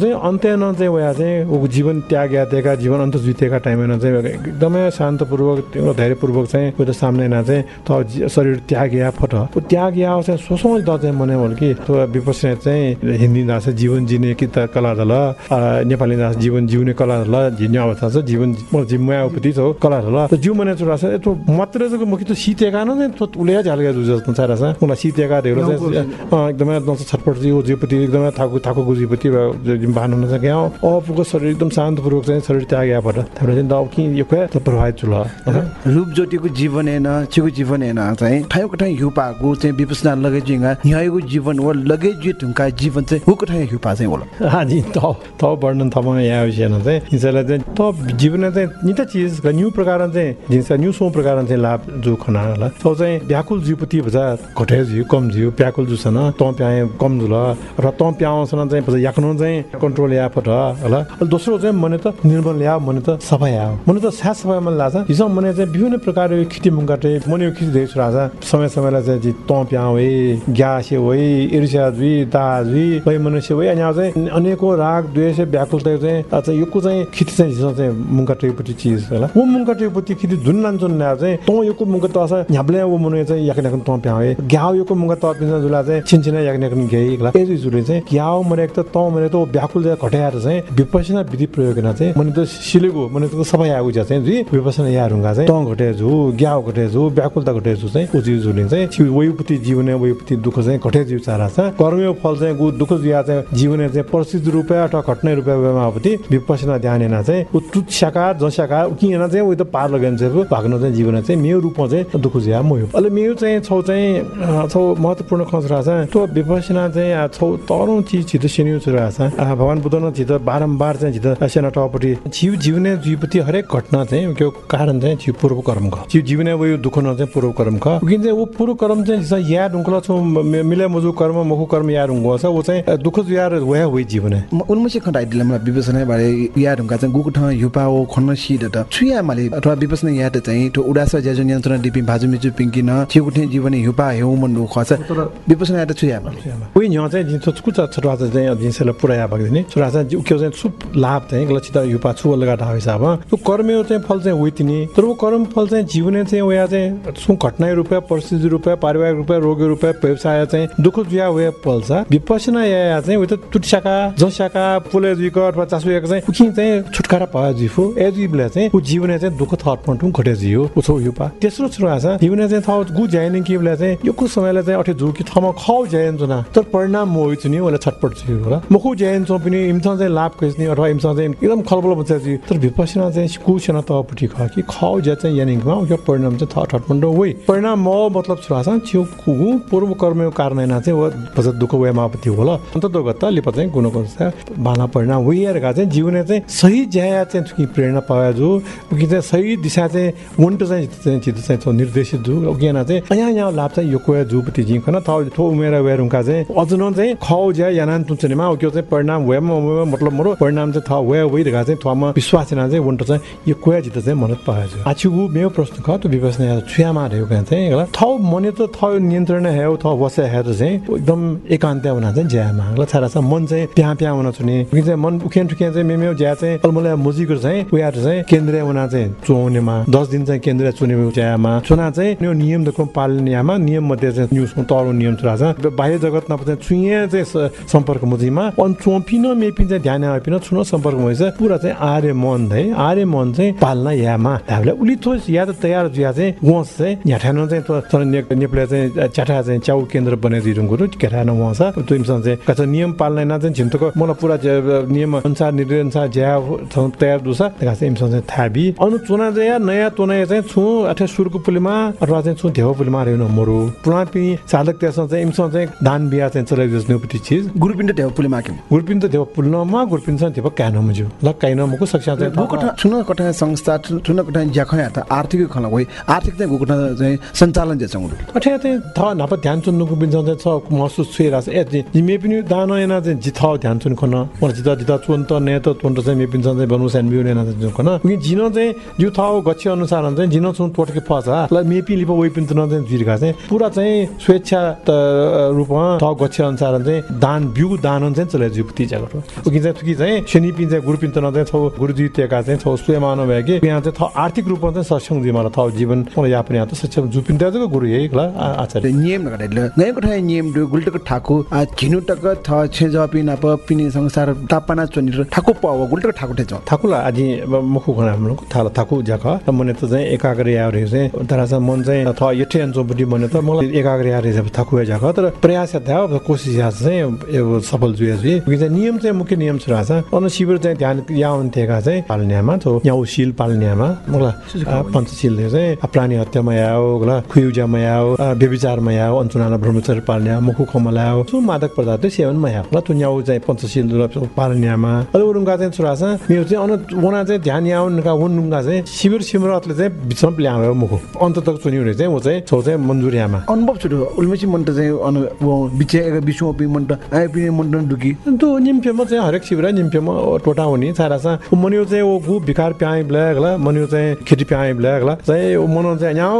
चाहिँ अन्त्य न चाहिँ वया चाहिँ ऊ जीवन त्याग जीवन अन्त जितेका टाइममा चाहिँ एकदमै शान्तपूर्वक धैर्यपूर्वक चाहिँ त्यो सामने चाहिँ त शरीर त्याग या फट। त्याग या चाहिँ सोसो द चाहिँ मने कि त्यो विपसना चाहिँ हिन्दी भाषा जीवन जिने कि त कला दल नेपाली भाषा जीवन जिउने कला दल झिन्ने अवस्था छ जीवन जिम्मा उपति छ कला दल त जिउ मने चुरा छ यतो मात्र चाहिँ मुखी त सितेका न उले झालगा जुज जस्तो छ। रस मलाई सितेका धेरो चाहिँ एकदमै छटपट जिउ जिउपति एकदमै थाकु थाकु गुजीपति भानु न सके अपुको शरीर एकदम शान्तपूर्वक चाहिँ शरीर त्याग या फट त्यहाँबाट चाहिँ द कि यो क्या त प्रभावित चुल रूप ज्योतिको जीवन हेन छिको जीवन हेन चाहिँ ठाउँको ठाउँ हिउपाको चाहिँ विपसना लगे जिङ्गा यहाँको जीवन वा लगे जी ढुङ्का जीवन चाहिँ हुको ठाउँ हिउपा चाहिँ होला हाजी त त वर्णन थमा यहाँ विषयमा चाहिँ हिंसालाई चाहिँ त जीवन चाहिँ नि त चिज न्यू प्रकार चाहिँ जिन्स न्यू सो प्रकार चाहिँ लाभ जो खना होला त चाहिँ व्याकुल जीवपति भजा घटे जिउ कम जिउ व्याकुल जुसन त प्याए कम जुल र त प्याउँसन चाहिँ याक्नु चाहिँ कन्ट्रोल या पट होला। दोस्रो चाहिँ मने त निर्मल ल्या मने त सफाइ आ मने त साथ सफाइ मन लाग्छ हिजो मने चाहिँ विभिन्न प्रकार खिटी मुङ्गाटे मने खिच धेरै राजा। समय समयलाई चाहिँ त प्याउ है ग्यास वै ईर्ष्या जुई दाज जुई मनुष्य वै अनि चाहिँ अनेकौँ राग द्वेष व्याकुलता चाहिँ यो चाहिँ खिटी चाहिँ हिजो चाहिँ मुङ्गा टेपट्टि चिज होला। वो मुङ्गा टेपट्टि खिटी जुन लान्छन् ल्या चाहिँ त यो मुङ्गा त असर ह्याब्ले वो मनु चाहिँ याकन याकन त प्याउ है ग्याउ यो मुङ्गा त पिन्छ जुला चाहिँ छिनछिना गई होला। एजु जुले चाहिँ ग्याउ मरे त त मरे त व्याकुल चाहिँ घटाएर चाहिँ विपसना विधि प्रयोग गर्न चाहिँ मने त सिलेको मने त सबै आगु चाहिँ जी विपसना या रुङ्गा चाहिँ त घटे जु ग्याउ घटे जु व्याकुलता घटे जु चाहिँ उजि जुले चाहिँ वैपति जीवन वैपति दुःख चाहिँ घटे जिउ चारा छ। कर्म फल चाहिँ गु दुःख जिया चाहिँ जीवन चाहिँ प्रसिद्ध रूपे अथवा घट्ने रूपे मापति विपसना ध्यान हेर्न चाहिँ ऊ शाखा जशाखा उकिएन चाहिँ उयो त पार लगेन चाहिँ भाग्न चाहिँ जीवन चाहिँ मेयो रूपमा चाहिँ दुःख जिया मोयो अहिले मेयो चाहिँ छौ चाहिँ छौ महत्त्वपूर्ण खस रहेछ त्यो विपसना चाहिँ छौ तरौँ चिज छिटो सिनियो रहेछ भगवान् बुद्ध न छिटो बारम्बार चाहिँ छिटो सेना टपट्टि जीव जीवने जीवपति हरेक घटना चाहिँ त्यो कारण चाहिँ जीव पूर्व कर्म ख। जीव जीवने उयो दुःख न चाहिँ पूर्व कर्म ख। उकिन चाहिँ ऊ पूर्व कर्म चाहिँ या ढुङ्कला छौ मिले मजु कर्म मखु कर्म या ढुङ्गो छ ऊ चाहिँ दुःख यार वया होइ जीवन। उन्मसे खण्ड आइदिला मलाई विपसना बारे या ढुङ्गा चाहिँ गुको ठाउँ युपा ओ खन्न सिड त। छुया माले अथवा विपसना या त चाहिँ त्यो उडास ज्याजो नियन्त्रण डिपि भाजु मिजु पिङ्कि न छिगुठे जीवन युपा हेउ मन्डु खस विपसना या त छुया उही यहाँ चाहिँ जिन्सो कुचा छोटा चाहिँ जिन्सले पुरा या भएको नि छोरा चाहिँ सुप लाभ चाहिँ गलत युपा छु लगा ढा हिसाब त्यो कर्म चाहिँ फल चाहिँ होइ तिनी तर वो कर्म फल चाहिँ जीवन चाहिँ वया चाहिँ सु घटना रुपियाँ परिस्थिति रुपियाँ पारिवारिक रुपियाँ रोगी रुपियाँ व्यवसाय चाहिँ दुःख जुया वे पल्छ विपसना या चाहिँ उयो त तुटसाका जसाका पुले जुइक अथवा चासुएको चाहिँ उखि चाहिँ छुटकारा भयो जिफु ए जीवले चाहिँ ऊ जीवन चाहिँ दुःख थर्पण टु घटे जियो उछौ युपा। तेस्रो छुरो आछ जीवन चाहिँ थ गु ज्याइन कि बेला चाहिँ यो कुछ समयलाई चाहिँ अठे झुकी थमा खाउ ज्याइन जुना। तर परिणाम मोइ छु नि होला छटपट छु होला। मखु ज्याइन छौ पनि इमसँग चाहिँ लाभ खोज्ने अथवा इमसँग चाहिँ एकदम खलबल बच्चा चाहिँ तर विपसना चाहिँ कुसेन तपट्टि ख कि खाउ ज्या चाहिँ यानिङमा यो परिणाम चाहिँ थ ठटपन्ड वइ परिणाम म मतलब छुरा छिउ कुगु पूर्व कर्म कारण चाहिँ व बचत दुःख वे मापति होला अन्त दोगत लिप चाहिँ गुण बाला परिणाम वइरहेका चाहिँ जीवन चाहिँ सही ज्या चाहिँ थुकी प्रेरणा पाए जो कि चाहिँ सही दिशा चाहिँ वन्ट चाहिँ चित्त चाहिँ निर्देशित जु ज्ञान चाहिँ यहाँ यहाँ लाभ चाहिँ यो कोया जुपति जिङ खन थो थो उमेर वेरुङका चाहिँ अझ चाहिँ खाउ ज्या यानान तुन्छनेमा त्यो चाहिँ परिणाम वेमा मतलब मरो परिणाम चाहिँ थ वे वइरहेका चाहिँ थमा विश्वास चाहिँ वन्ट चाहिँ यो कोया जित चाहिँ मनत पाए जो आछिगु मेरो प्रश्न ख त्यो विपसना छुयामा रहेको चाहिँ होला थौ मने त थ नियन्त्रण है थ वसे है त चाहिँ एकदम एकान्त हुना चाहिँ ज्यामा। ल छारा छ मन चाहिँ प्या प्या हुन छुने चाहिँ मन उखेन ठुकिया चाहिँ मेमे ज्या चाहिँ अलमले मुजिको चाहिँ उया चाहिँ केन्द्रीय हुना चाहिँ चुहाउनेमा। दस दिन चाहिँ केन्द्रीय चुने ज्यामा। चुना चाहिँ यो नियम दको पालनीमा नियम मध्ये चाहिँ न्युज तरो नियम छुरा छ। बाह्य जगतमा चाहिँ चुइए चाहिँ सम्पर्क मुजिमा। अन चोपिन मेपिन चाहिँ ध्यान आइपिन छुन सम्पर्क मुजिस पुरा चाहिँ आर्य मन है आर्य मन चाहिँ पाल्न यामा। हामीले उली थोस या त तयार जुया चाहिँ वस चाहिँ। न्याठानो चाहिँ तर नेप्ले चाहिँ चाटा चाहिँ च्याउ केन्द्र बने दिरुङको केठानो वस त्यो इमसँग चाहिँ कच्चा नियम पाल्न चाहिँ झिम्तोको मलाई पुरा नियम अनुसार निर्देश अनुसार ज्या तयार दुसा। त्यहाँ चाहिँ इमसँग चाहिँ थाबी। अनु चुना चाहिँ नयाँ तुना चाहिँ छु अठे सुरको पुलीमा अथवा चाहिँ छु धेव पुलीमा रहेन मरु। पुरा पनि चालक त्यसमा चाहिँ इमसँग चाहिँ धान बिहा चाहिँ चलाइदियोस् नेपट्टि चिज गुरुपिण्ड धेव पुलीमा गुरुपिण्ड धेव पुल्नमा गुरपिन्छ थिप कान मुजु ल काइन मुकु सक्छ चाहिँ गुकुठा छुन कठा संस्था छुन कठा ज्याखया त आर्थिक खला होइ आर्थिक चाहिँ गुकुठा चाहिँ सञ्चालन जे छौँ अठे चाहिँ थ नाप ध्यान चुन्नुको बिन्छ चाहिँ छ महसुस छुइरहेको छ ए जिमे पनि दान एना चाहिँ जिथ ध्यान चुन खन। मलाई जिता जिता चुन त ने त तुन चाहिँ मेपिन्छ चाहिँ बनु सान बिउ नेना चाहिँ खन। कि जिन चाहिँ जु थ गच्छ अनुसार चाहिँ जिन चुन टोटके फसा ल मेपी लिप वइ पिन न चाहिँ जिरगा चाहिँ पुरा चाहिँ स्वेच्छा त रूपमा थ गच्छ अनुसार चाहिँ दान बिउ दान चाहिँ चले जुप्ति उकि चाहिँ तुकी चाहिँ शनि पिन चाहिँ गुरु पिन त न चाहिँ छौ गुरु जितेका चाहिँ छौ स्वयमान भए कि यहाँ चाहिँ थ आर्थिक रूपमा चाहिँ सक्षम जी मलाई थ जीवन। मलाई यापन यहाँ त सक्षम जुपिन त गुरु यही ल आचार्य। नियम नगरेल गएको कठा नियम दु गुल्टक ठाकु झिनु टक थ छे जपि नाप पिनि संसार तापना चोनि ठाकु पाव गुल्टक ठाकु ठे छ थाकुला आजि मुखु खना हाम्रो थाला थाकु जाख। र मने त चाहिँ एकाग्र यार चाहिँ तर चाहिँ मन चाहिँ थ यठे अञ्चोपट्टि मने त मलाई एकाग्र यार थाकु जाख। तर प्रयास था कोसिस या चाहिँ सफल कि चाहिँ नियम चाहिँ मुख्य नियम छ छ अन शिविर चाहिँ ध्यान या हुन्थेका चाहिँ पाल्नेमा थो याउशील पाल्नेमा मलाई पञ्चशीलले चाहिँ प्राणी हत्यामा याओ गला खुयुजामा याओ आ, व्यभिचारमा याओ अञ्चुनाना ब्रह्मचर्य पाल्ने मुखु खमला याओ सु मादक पदार्थ सेवनमा याओ। ल तुन याउ चाहिँ पञ्चशील पाल्नेमा अले उरुङ्गा चाहिँ छोरा छ मेरो चाहिँ अन उना चाहिँ ध्यान याउ नुका हुन नुङ्गा चाहिँ शिविर सिमरतले चाहिँ बिचमा ल्यायो मुखु। अन्त तक चुनिउने चाहिँ ऊ चाहिँ छौ चाहिँ मन्जुरियामा अनुभव छु उल्मेसी मन त चाहिँ अनु बिचे बिसु पि मन त आइ पिने मन त तो निम्फेमा चाहिँ हरेक शिविर निम्फेमा टोटा हुने छ मन्यो चाहिँ ओ गु भिकार प्याइ ब्ल्याक ल मन्यो चाहिँ खेती प्याइ ब्ल्याक ल चाहिँ ऊ मनाउ चाहिँ यहाँ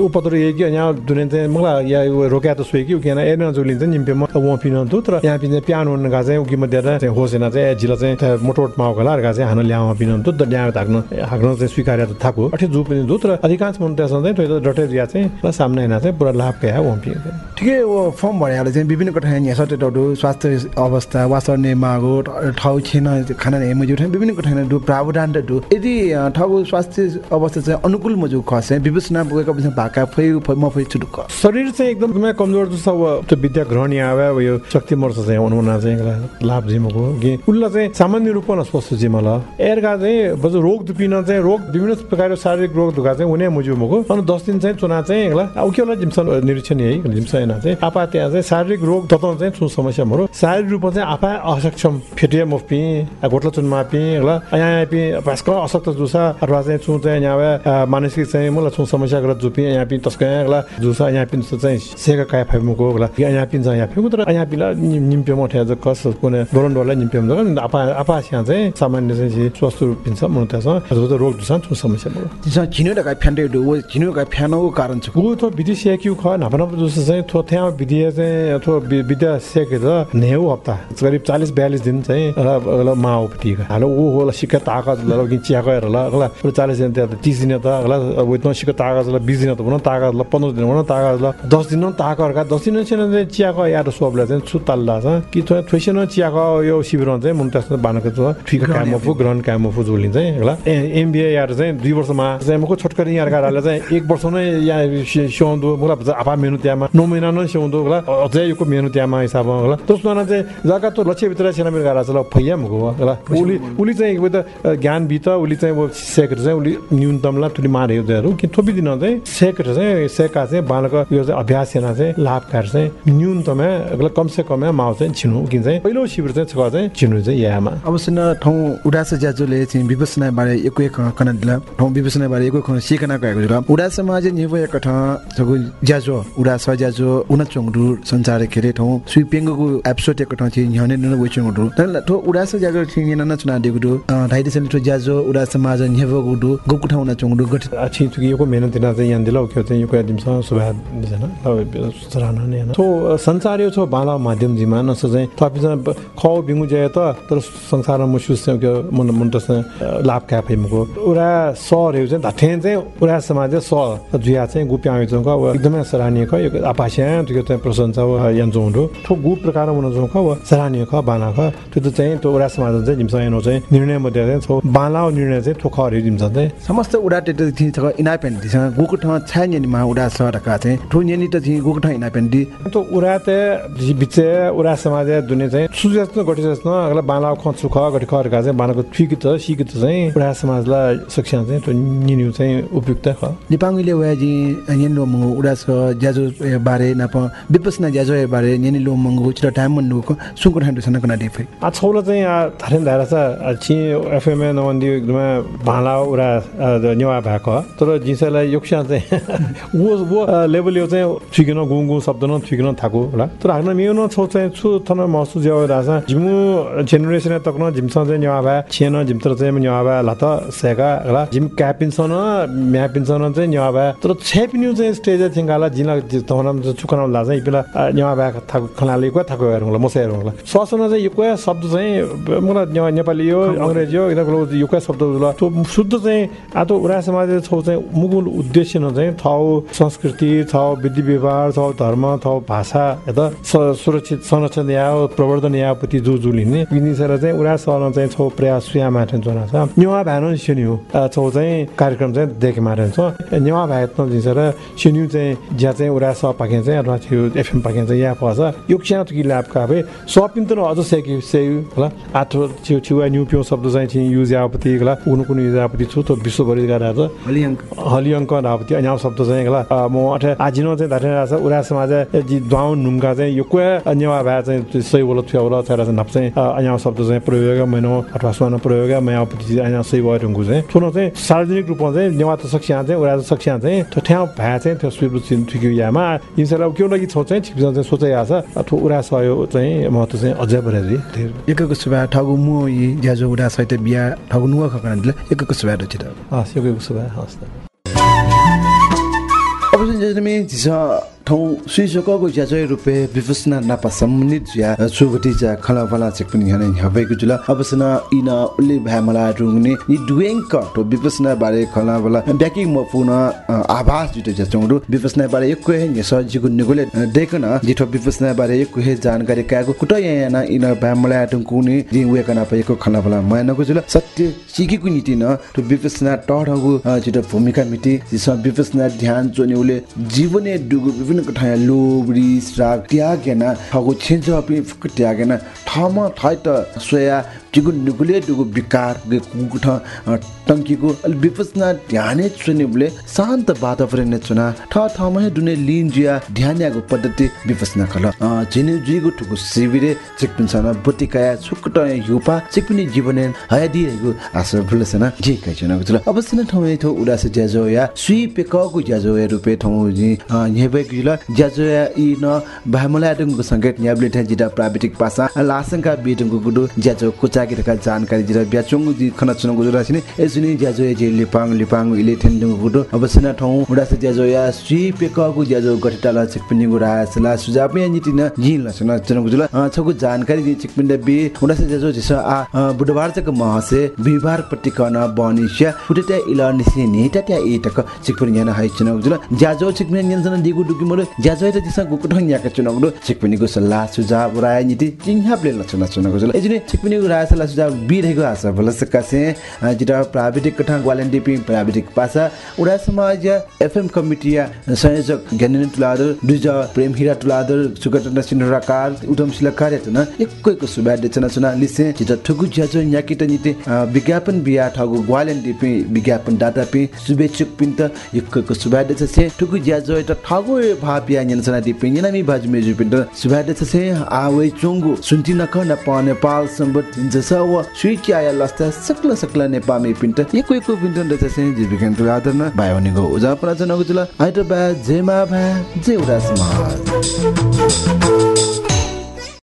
ऊ पत्र यही कि यहाँ दुने चाहिँ मलाई या ऊ रोक्या त सोइ कि किन एर्न जोलिन्छ निम्फेमा वहाँ पिन दु तर यहाँ पिन प्यान हुन गा चाहिँ उकी मध्ये चाहिँ होसेना चाहिँ जिल्ला चाहिँ त्यहाँ मोटोट माउ गला अर्का चाहिँ हान ल्यामा पिन त ल्यामा थाक्न हाक्न चाहिँ स्वीकार्य त थाको अठे जु पनि दु तर अधिकांश मन त्यसमा चाहिँ त्यो डटे दिया चाहिँ सामने हैन चाहिँ पुरा लाभ गया वहाँ पिन ठिकै वो फर्म भएर चाहिँ विभिन्न कठा यहाँ सटेटहरू स्वास्थ्य अवस्था वासर्ने मागो ठाउँ छेन खाना हेमजु ठाउँ विभिन्न कठा दु प्रावधान त दु। यदि ठाउँको स्वास्थ्य अवस्था चाहिँ अनुकूल मजु खस विवेचना पुगेको पछि भाका फै म फै छुटुक्क। शरीर चाहिँ एकदमै कमजोर जस्तो अब त्यो विद्या ग्रहण आयो यो शक्ति मर्छ चाहिँ अनुना चाहिँ लाभ जिमको कि? उसलाई चाहिँ सामान्य रूपमा स्वस्थ जिमल एरका चाहिँ बजु रोग दुपिन चाहिँ रोग विभिन्न प्रकारको शारीरिक रोग दुखा चाहिँ हुने मुजुमको अनि दस दिन चाहिँ चुना चाहिँ होला जिम्स निरीक्षण यही जिम्स चाहिँ। आपा त्यहाँ चाहिँ शारीरिक रोग तत्व चाहिँ समस्या मरो। शारीरिक रूपमा चाहिँ आपा असक्षम फेटिए मुफपी घोट्ला चुनमा पी होला यहाँ पी भास्क असक्त जुसा अथवा चाहिँ छु चाहिँ यहाँ मानसिक चाहिँ मलाई छु समस्या गरेर जुपी यहाँ पिन तस्क यहाँ जुसा यहाँ पिन चाहिँ सेका काय फाइमुको होला यहाँ पिन यहाँ फेमु तर यहाँ पिला निम्प्यो मठ्या कस कुनै डोलन डोला निम्प्यो आपा आपा यहाँ चाहिँ सामान्य चाहिँ स्वस्थ रूप पिन्छ मन त्यस अथवा त रोग जुसा छु समस्या त्यसमा झिनो ढका फ्यान्डे दु वो झिनो ढका फ्यानको कारण छ ऊ थो विधि सेक्यु ख नापा जस्तो चाहिँ थो त्यहाँ विद्या चाहिँ वि- विद्या सेके त नेउ हप्ता करिब चालिस बयालिस दिन चाहिँ माओपट्टि हालो ऊ होला सिक्का ताकत ल कि चियाको हेर ल अगला पुरा चालिस दिन त्यहाँ त तिस दिन त अगला अब उयो सिक्का ल बिस दिन त भनौँ ताकत ल पन्ध्र दिन भनौँ ताकत ल दस दिन ताक अर्का दस दिन छैन चाहिँ चियाको यार सोबलाई चाहिँ सुत्ताल्ला छ कि थोइसेन चियाको यो शिविरमा चाहिँ मुन त्यस्तो बानक ठिक कामफु ग्रहण कामफु जोलिन्छ चाहिँ होला एमबिए यार चाहिँ दुई वर्षमा चाहिँ मुखो छोटकरी यहाँ गाडाले चाहिँ एक वर्ष नै यहाँ सि- सिउँदो मलाई आपा मेहनु त्यहाँमा नौ महिना नै सिउँदो होला अझै यो मेहनु त्यहाँमा हिसाबमा होला त्यसमा चाहिँ जग्गा त लक्ष्यभित्र सेना मेरो गाडा छ ल फैया हो होला। उसले उसले चाहिँ त ज्ञान बित उसले चाहिँ वो सेकेर चाहिँ उसले न्यूनतमलाई तुली मारे उनीहरू कि थोपिदिन चाहिँ सेकेर चाहिँ सेका चाहिँ बालक यो चाहिँ अभ्यास सेना चाहिँ लाभकारी चाहिँ न्यूनतम कमसे कम माउ चाहिँ छिनु कि चाहिँ पहिलो शिविर चाहिँ छ चाहिँ छिनु चाहिँ यामा अवश्य न ठाउँ उडास ज्याजोले चाहिँ विवेचना बारे एक एक कना दिला। ठाउँ विवेचना बारे एक एक सिकना गएको छ उडा समाज निव एक ठ सगु ज्याजो उडा स ज्याजो उन चोङडु संसार खेरे ठाउँ। सुइपेंगको एपिसोड एक ठ चाहिँ न्याने न वे चोङडु तन ठो उडा स ज्याजो चाहिँ न चुना दिगु दु धाइदे सन ठो ज्याजो उडा समाज निव गुडु गकु ठाउँ न चोङडु गठ अच्छी चुकी यो मेहनत ना चाहिँ यहाँ दिला के चाहिँ यो दिन्छ सुभा दिन्छ न सराहना नै तो संसार यो छ बाला माध्यम जिमा न चाहिँ थपि चाहिँ खौ बिङु जाय त तर संसारमा मुसु चाहिँ के मन मन त लाभ का फेमको उरा सरहरू चाहिँ धठे चाहिँ उरा समाज स जुया चाहिँ गुप्या आउँछ क एकदमै सराहनीय ख यो आपास्या त्यो प्रशंसा यन्जो हुँदो ठो गु प्रकार हुन जाउँ ख सराहनीय ख बाना ख त्यो त चाहिँ त्यो उरा समाज चाहिँ जिम्स यहाँ चाहिँ निर्णय मध्ये चाहिँ छो बाला निर्णय चाहिँ ठो खहरू जिम्स चाहिँ समस्त उडा टेटे थि छ इना पेन्टी छ गकु ठाउँ छाय नि मा उडा स ढका चाहिँ ठो नि त थि गकु ठाउँ इना पेन्टी तो उरा ते बिचे उरा समाज दुने चाहिँ सुजस्न गठिसस्न अगला बाला खछु ख गठि खरका चाहिँ बानाको थुकी त सिकी त चाहिँ उरा समाजलाई शिक्षा चाहिँ त्यो निन्यु चाहिँ उपयुक्त ख निपाङ्गले वयाजी यन लो मंगो उडा स ज्याजो बारे नप विपसना ज्याजो बारे यनि लो मंगो चिरा टाइम मन्नु को सुंको ठान कुना डिफे आ छौला चाहिँ आ धारेन धारा छ छि एफएमए नवन्दी एकदमै भाला उरा नेवा भएको तर जिसलाई योक्सा चाहिँ वो वो लेभल यो चाहिँ छिकिन गुङ गुङ शब्द न छिकिन थाको होला। तर हाग्न मियो न छौ चाहिँ छु थन महसुस ज्याउ रासा जिमु जेनेरेसन तक्न जिमसँग चाहिँ नेवा भए छिएन जिमतर चाहिँ नेवा भए ला त सेका होला। जिम क्यापिन्सन म्यापिन्सन चाहिँ नेवा भए। तर छेपिन्यु चाहिँ स्टेज थिङ्गाला जिला तहनम चुकन ला चाहिँ इपिला नेवा भए थाको खनाले को थाको हेरौँला मसे हेरौँला। ससन चाहिँ यो कोही शब्द चाहिँ मलाई नेपाली हो अङ्ग्रेजी हो यिनीहरूको यो कोही शब्द शुद्ध चाहिँ आतो उरा समाज छौ चाहिँ मुगुल उद्देश्य न चाहिँ थौ संस्कृति थौ विधि व्यवहार थौ धर्म थौ भाषा यता सुरक्षित संरक्षण या प्रवर्धन यापट्टि जो जो लिने विनिसेर चाहिँ उरा सहन चाहिँ छौ प्रयास सुया माठन चोना छ नेवा भ्यान सिन्यु छौ चाहिँ कार्यक्रम चाहिँ देखे माठन छ नेवा त जिसेर सिन्यु चाहिँ ज्या चाहिँ उरा स पाके चाहिँ अथवा एफएम पाके चाहिँ या पछ यो क्सा कि ल्याबका भए सपिन त अझ सेक्यु सेयु होला आठो छिउ छिउ न्यु पिउ शब्द चाहिँ छि युज यापति होला कुन कुन युज यापति छु त विश्वभरि गरेर छ हलियङ्क हलिअङ्क नापति शब्द चाहिँ होला म अठे आजिनो चाहिँ धाटेर छ उरा समाज जि द्वाउ चाहिँ यो कुवा नेवा भए चाहिँ त्यो सही बोल थियो होला तर चाहिँ नप चाहिँ शब्द चाहिँ प्रयोग मैनो अथवा स्वर्ण प्रयोग मायापति सही भयो ढुङ्गु चाहिँ थुनो चाहिँ सार्वजनिक रूपमा चाहिँ नेवा त चाहिँ उरा चाहिँ त्यो ठ्याउ भए चाहिँ त्यो स्विप यामा यिनीहरूलाई के लागि छौ चाहिँ ठिक चाहिँ सोचाइ अथवा उरा सहयोग चाहिँ महत्त्व चाहिँ अझै ठगु मु यी ज्याजो उडा सहित बिहा ठगु नुवा खकना दिले एकको सुबा रचित हस् यो सुभा हस् त ठाउँ सुइसकको ज्याजो रुपे विफुसना नापा सम्मिलित ज्या सुगति ज्या खला फला चेक पनि हने हबेको जुल अवसन इन उल्ले भ्या मला रुङ्ने यी डुएङ्क तो विपसना बारे खला फला ब्याकिङ म पुन आभास जुटे ज्या विपसना बारे एक कोहे ने सजिको निगोले देखन जिठो विपसना बारे एक कोहे जानकारी काको कुट याना इन भ्या मला टुङ्कुने जि वेकना पएको खला फला मयानको जुल सत्य सिकेको नीति न तो विपसना टढगु जिठो भूमिका मिति विपसना ध्यान चोने उले जीवने डुगु विभिन्न कठाया लोभ रिस राग त्यागेन ठगु छेन्ज अपि फुक त्यागेन ठम ठै त सोया जिगु नुगुले डुगु विकार गे कुकुठ टङ्कीको अलि विपसना ध्याने चुने उले शान्त वातावरण चुना ठ दुने लिन जिया ध्यानयागु पद्धति विपसना खल जिने जिगु ठुगु शिविरे चिकपिन छन बुटिकाया छुकट युपा चिकपिनी जीवने हयादि हेगु आशा भुलसना जे कै छन गुजल अवश्य न ठमै थो उडासे ज्याजो या सुई पेकगु ज्याजो या रुपे ठौ जि। हेबे गुजल ज्याजो या इ न भामला डंगु संगीत न्याबले ठ जिटा प्राविधिक पासा लासंका बेटंगु गुडु ज्याजो कोचाकी रका जानकारी जिरा ब्याचुङ जि खना चुङ गुजु रासिने एजुनि ज्याजो जे लिपाङ लिपाङ इले ठेन्दुङु गुडु अवश्य न ठौ उडासे ज्याजो या सुई पेकगु ज्याजो गटिटाला चिकपिनी गुडा सला सुझाव या निति न जि लसन चुङ गुजुल छगु जानकारी दि चिकपिन बे उडासे ज्याजो जिस आ बुधबार तक महसे बिहिबार पट्टिकन बनिस्या फुटेटा इला निसे नेटा त्या एटक चिकपिन याना हाइ चुङ गुजुल ज्याजो चिकपिन यन्सन दिगु डुगु मोर ज्याजो त दिस गुकुठङ याका चुङ गुडु चिकपिनीको सल्लाह सुझाव राय नीति चिन्हापले लचना चुङ गुजुल एजुनि चिकपिनीको राय सल्लाह सुझाव बिरहेको आशा भलस कासे जिटा प्राविधिक ग्वालेन्डी पिङ प्राविधिक पासा उडा समाज एफएम कमिटिया संयोजक ज्ञानेन्द्र तुलादर दुज प्रेम हिरा तुलादर सुगत सिन्हराकार उदम शिलाकार यातन एकको सुबा देचना चुना लिसे जिटा ठगु ज्याजो न्याकिट निते विज्ञापन बिया ठगु ग्वालेन्डी पि विज्ञापन डाटा पि शुभेच्छुक पिन्त एकको सुबा देच से ठगु ज्याजो एटा ठगु भापिया न्यनसना दिपि न्यनामी बाजु मेजु पिन्त सुबा देच से आवे चोंगु सुन्ति नक न प नेपाल सम्बत जस व सुइकी आया लस्ता सकल सकल नेपामी पिन्ट एको एको पिन्ट देच से जीविकन तुलादर न बायोनिगो उजा प्रचन गुजुल आइट बा जेमा भा जे उडास मा